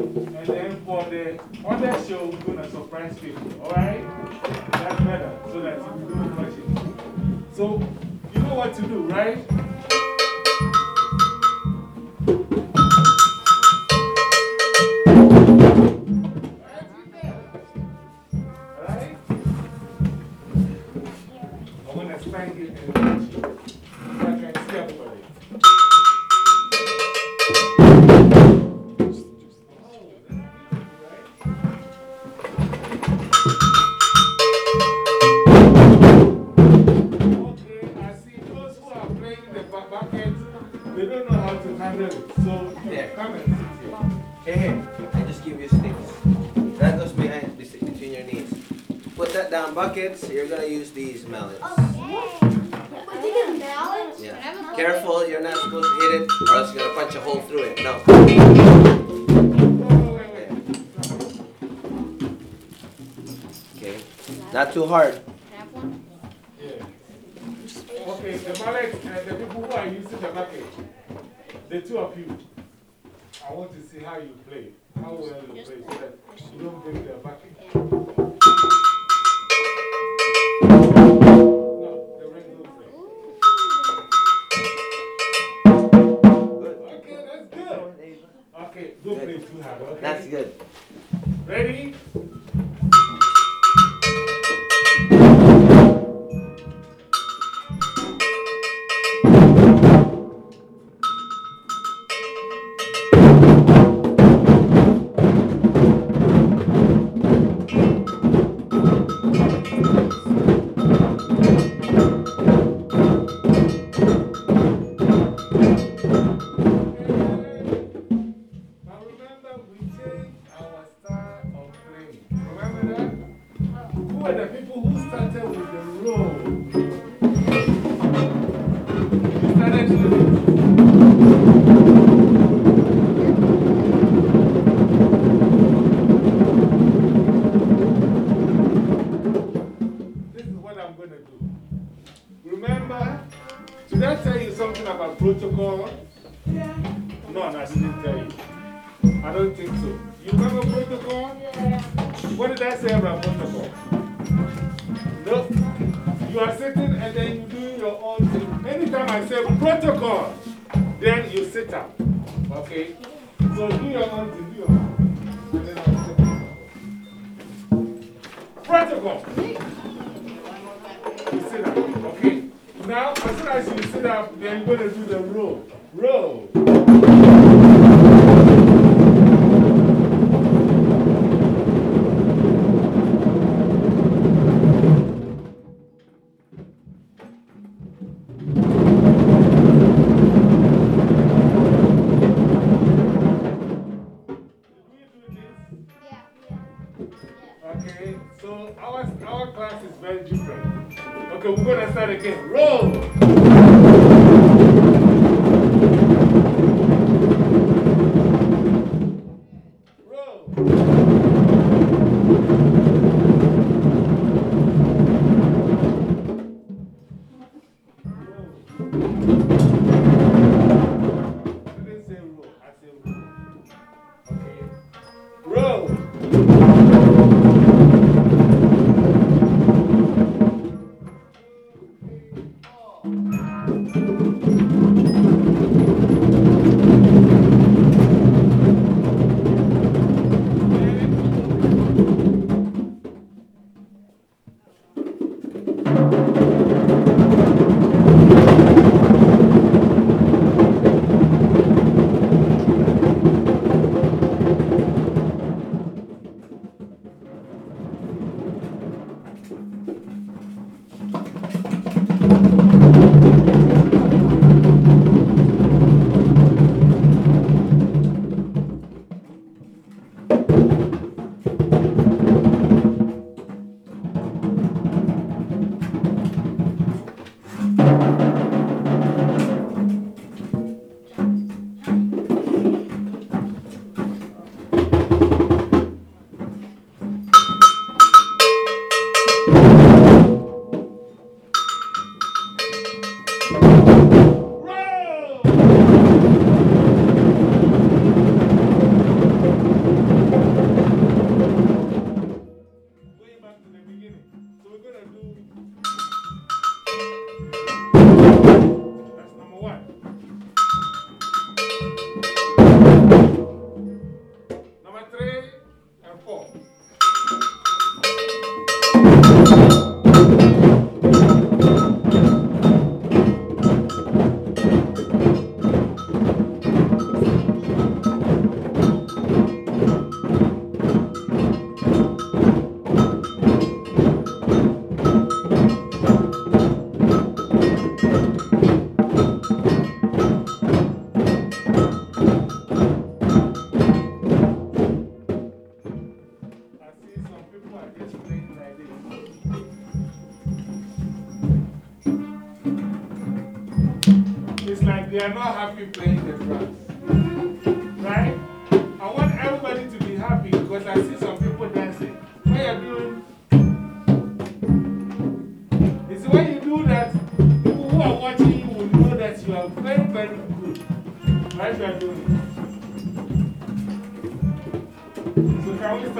And then for the other show, we're going to surprise people, alright? That's better, so that you do much. So, you know what to do, right? Hard. Yeah. Okay, the mallet and uh, the people who are using the bucket, the two of you, I want to see how you play, how well you play, so that you don't break the bucket. Something about protocol? No, I didn't tell you. I don't think so. You remember protocol? What did I say about protocol? No. You are sitting and then you do your own thing. Anytime I say protocol, then you sit up. Okay? So do your own thing, do your own thing. And then I'll sit down. Protocol. You sit up. Okay? Now, as soon as you sit up, then you're going to do the roll. Roll.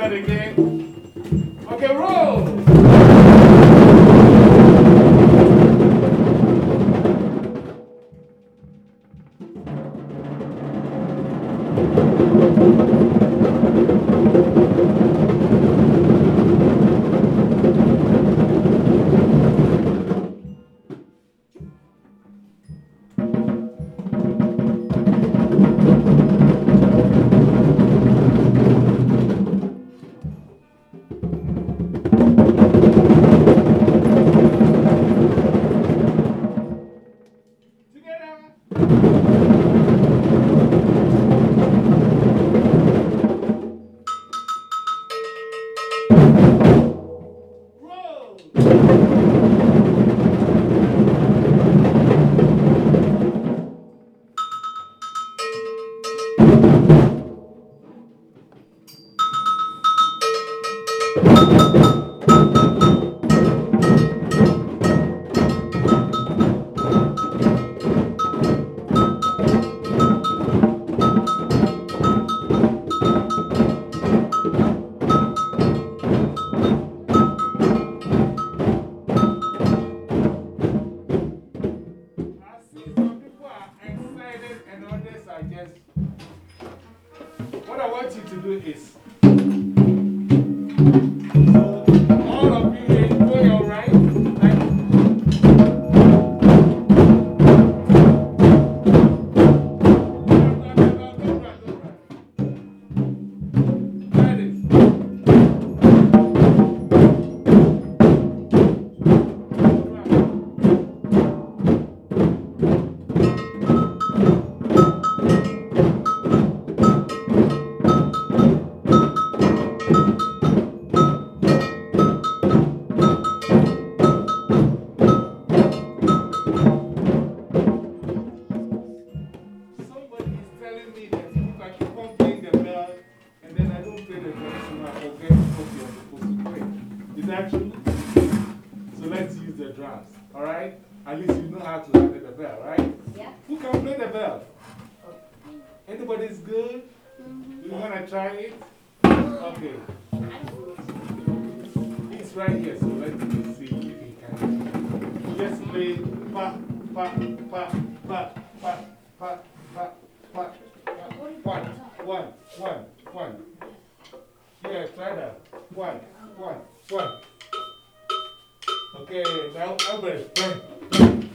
Okay, roll! The drums, alright? At least you know how to handle the bell, right? Yeah. Who can play the bell? Anybody's good? Mm-hmm. You want to try it? Okay. It's right here, so let's see if he can. Just play pa, pa, pa, pa, pa, pa, pa, pa. One, one, one, one. Yeah, try that. One, one, one. Okay, now everybody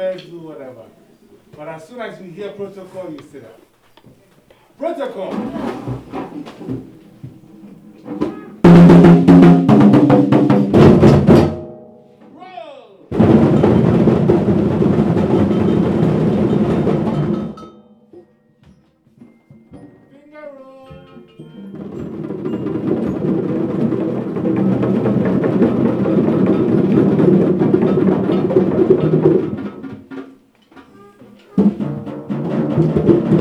do whatever. But as soon as you hear protocol, you sit up. Protocol. Música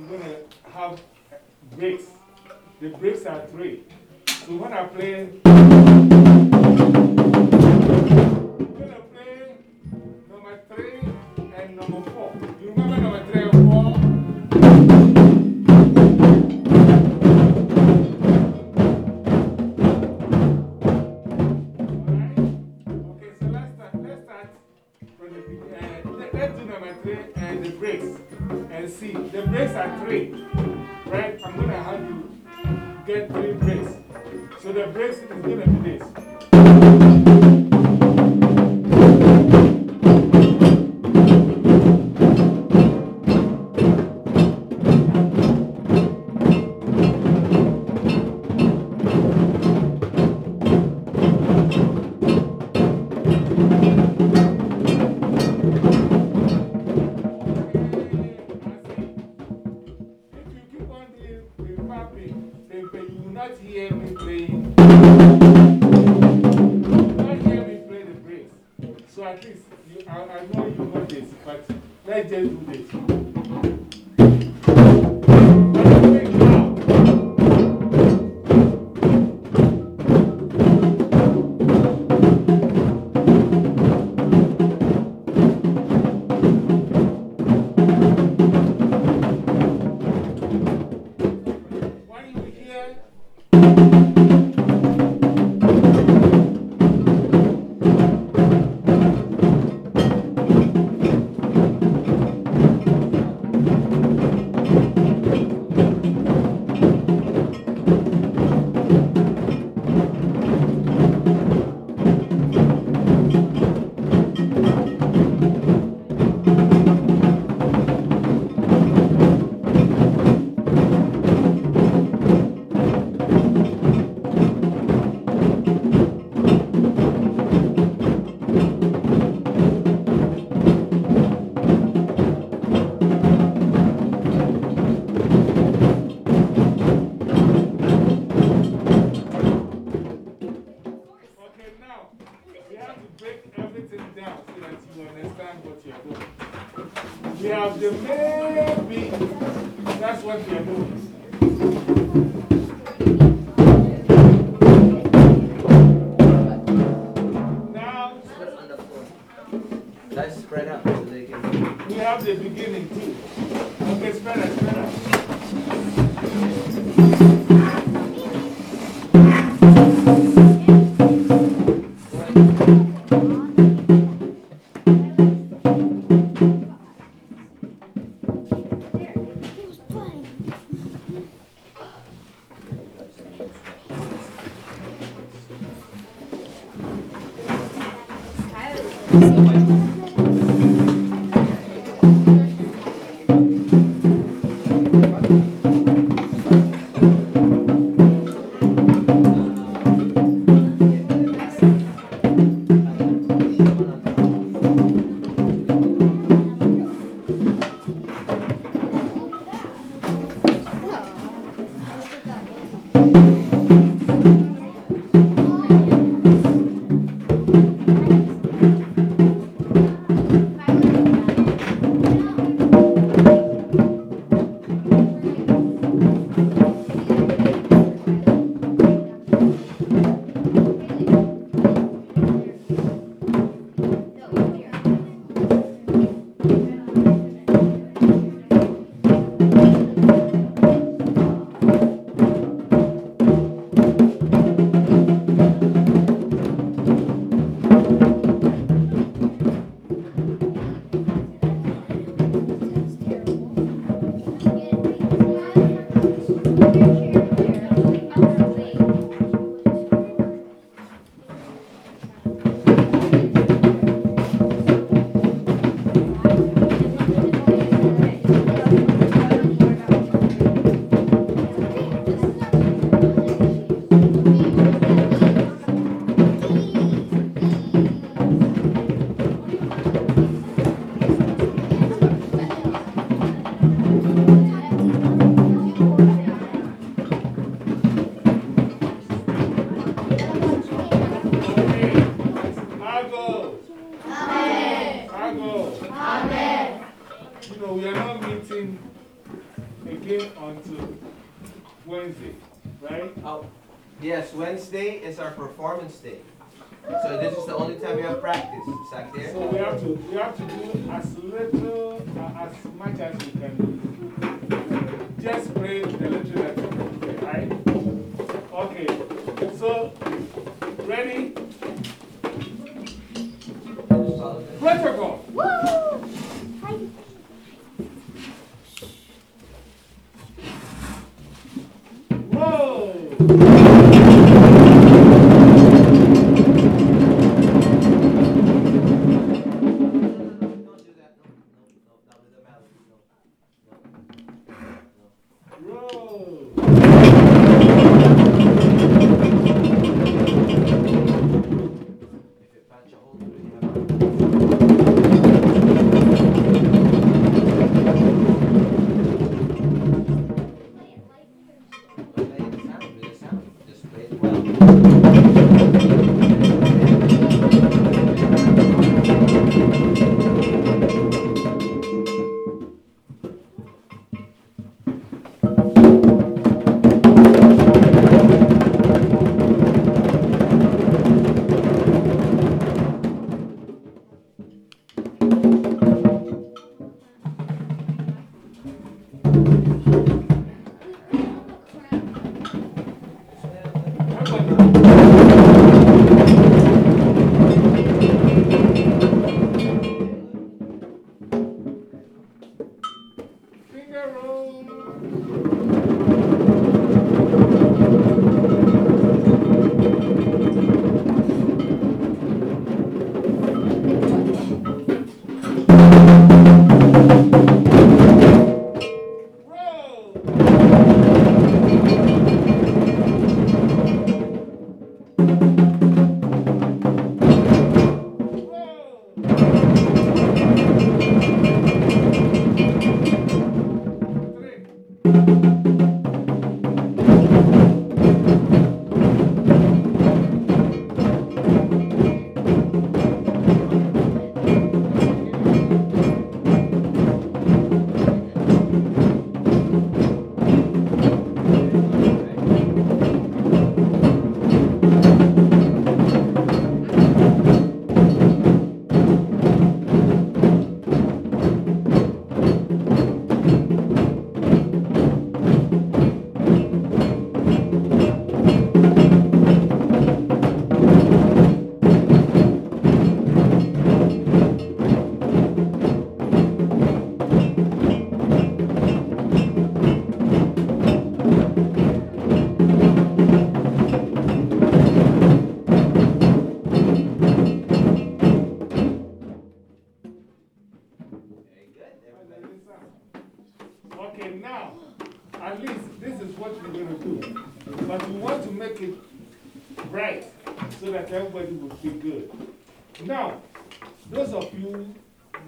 you're going to have breaks. The breaks are three. So when I play. not hear me playing.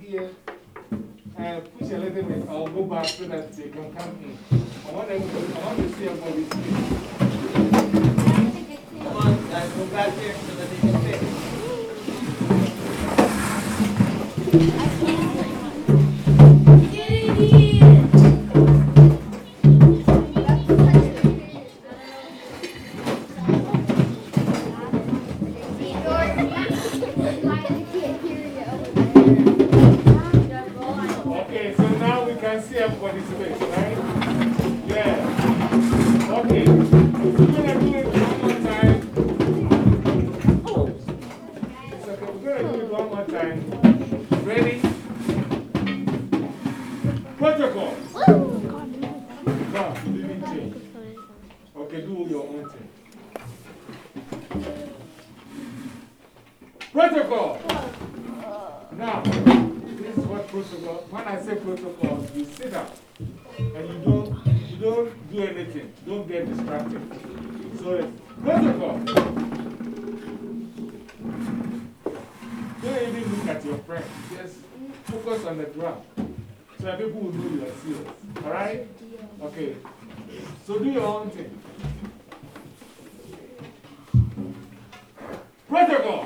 Here, uh, push a little bit, I'll go back so that they can come in. I want, everybody, I want to see everybody's face. Okay, we're gonna do it one more time. Ready? Protocol. You didn't. Okay, do your own thing. Protocol. Now, this is what protocol. When I say protocol, you sit down and you don't, you don't do anything. Don't get distracted. So, protocol. Friend. Just focus on the drum. So that people will know you are serious. Alright? Okay. So do your own thing. Protocol.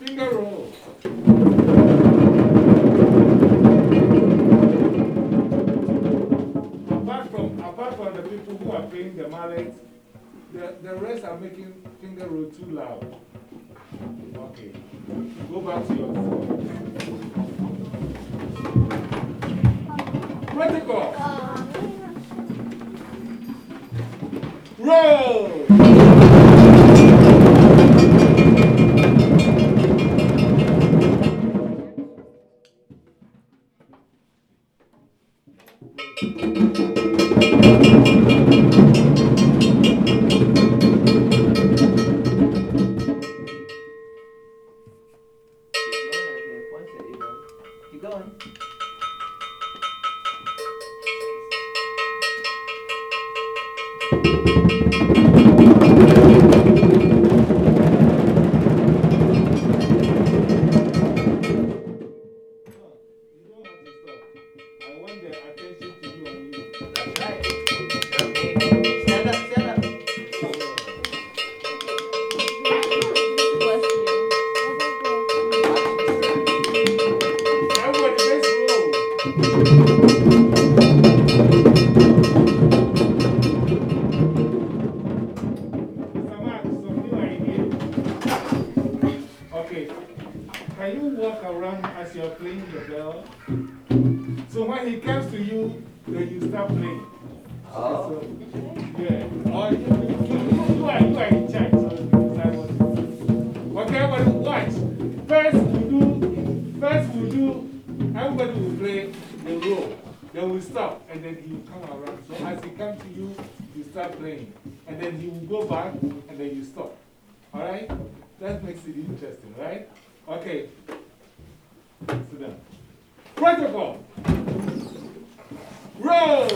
Finger roll. Apart from, apart from the people who are playing the mallet, the, the rest are making finger roll too loud. Okay. Go back to your phone. Protocol. Uh, Can you walk around as you're playing the bell? So when he comes to you, then you start playing. Oh. So, yeah. Or you, you, you, are, you are in charge. So you what do. Okay, everybody, watch. First, we do, first we do, everybody will play the roll. Then we stop, and then he will come around. So as he comes to you, you start playing. And then he will go back, and then you stop. All right? That makes it interesting, right? Okay. Sit down. Protocol. Roll.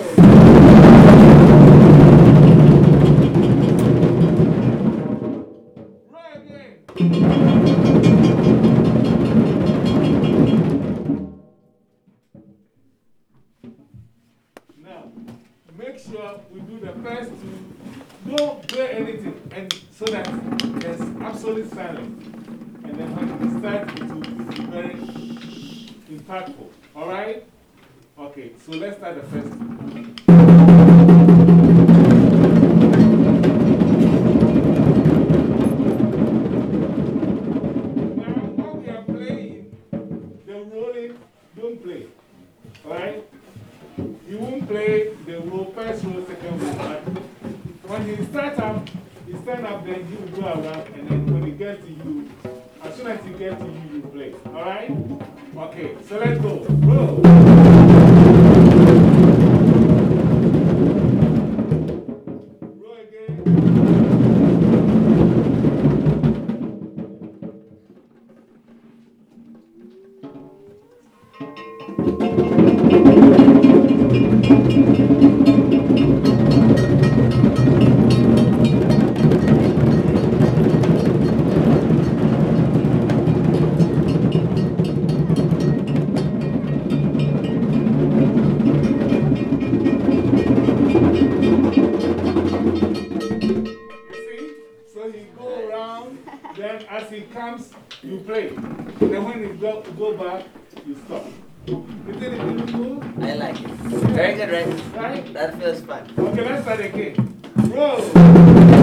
Roll. Now, make sure we do the first two. Don't play anything, and so that there's absolute silence. Then when we start, it will be very impactful. All right? Okay, so let's start the first Very good, right? Right? That feels fun. Okay, let's start again. Roll.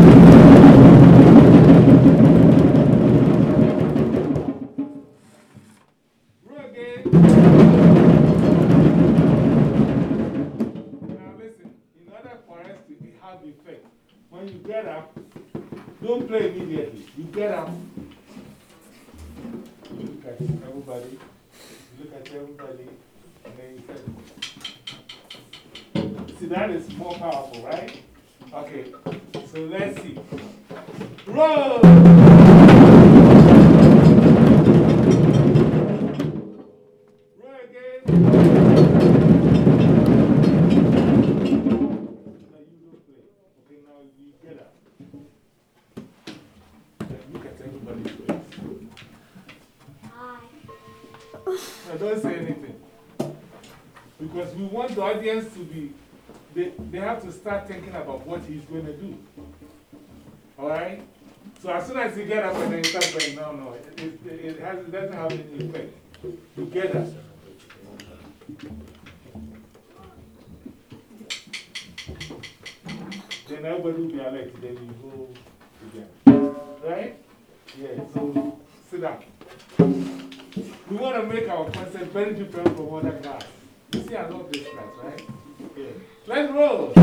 Audience to be, they, they have to start thinking about what he's going to do. Alright? So as soon as you get up and then start playing, no, no, it, it, it, has, it doesn't have any effect. Together. Then everybody will be alert, then you go together. Right? Yeah, so sit down. We want to make our concert very different from other class. You see, I love this class, right? Yeah. Let's roll.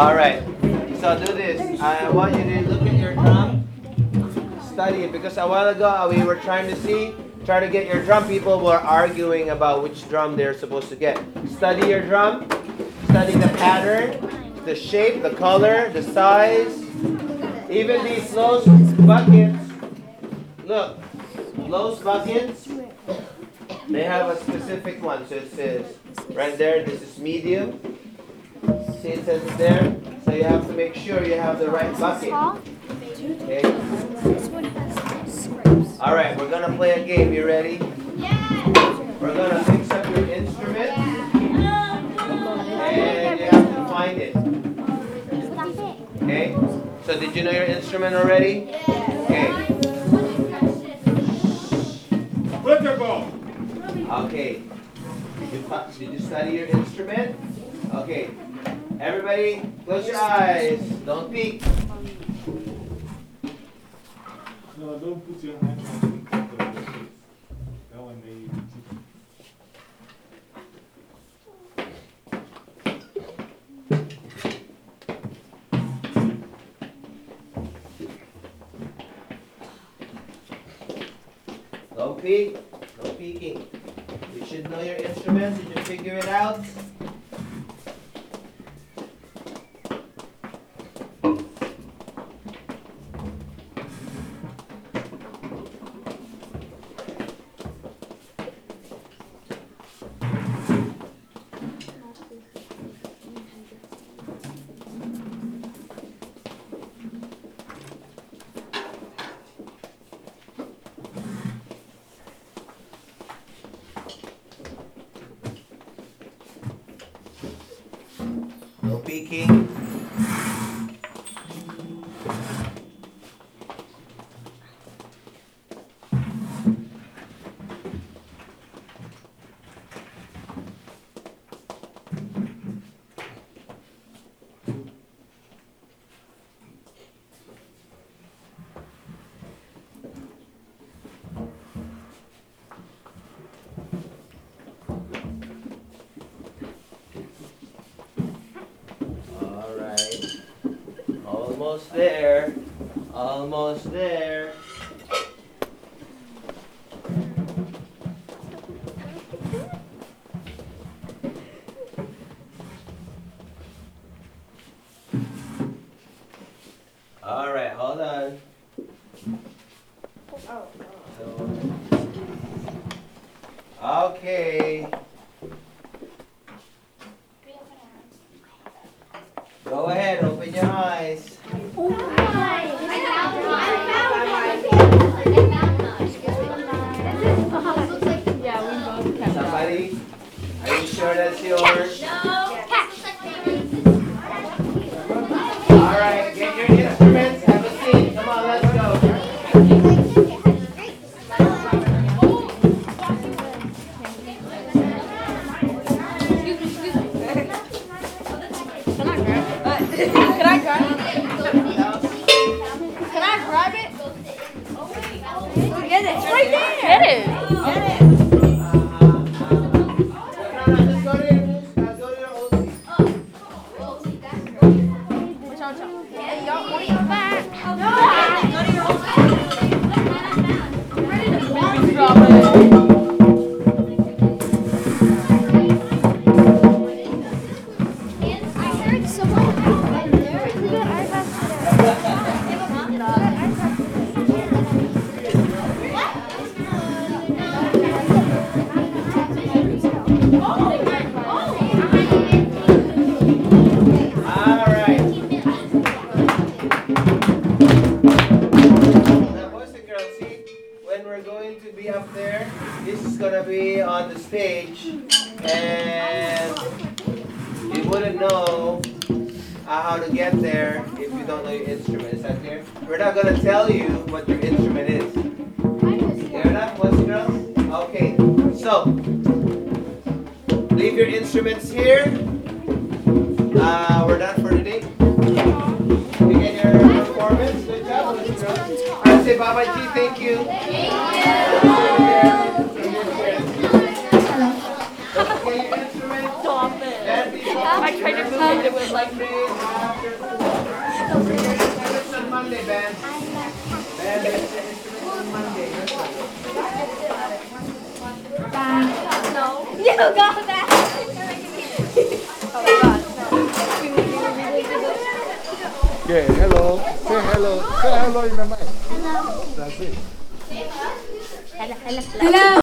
All right, so do this. I want you to look at your drum, study it, because a while ago uh, we were trying to see, try to get your drum. People were arguing about which drum they're supposed to get. Study your drum, study the pattern, the shape, the color, the size. Even these Lowe's buckets, look, Lowe's buckets, they have a specific one. So it says right there, this is medium. See it says it's there? So you have to make sure you have the right bucket. Okay. All right, we're gonna play a game. You ready? Yeah. We're gonna fix up your instrument. And you have to find it. Okay. So did you know your instrument already? Yeah. Okay. Okay. Did you, did you study your instrument? Okay. Everybody, close your eyes. Don't peek. No, don't put your hands on the That one may speaking. almost there.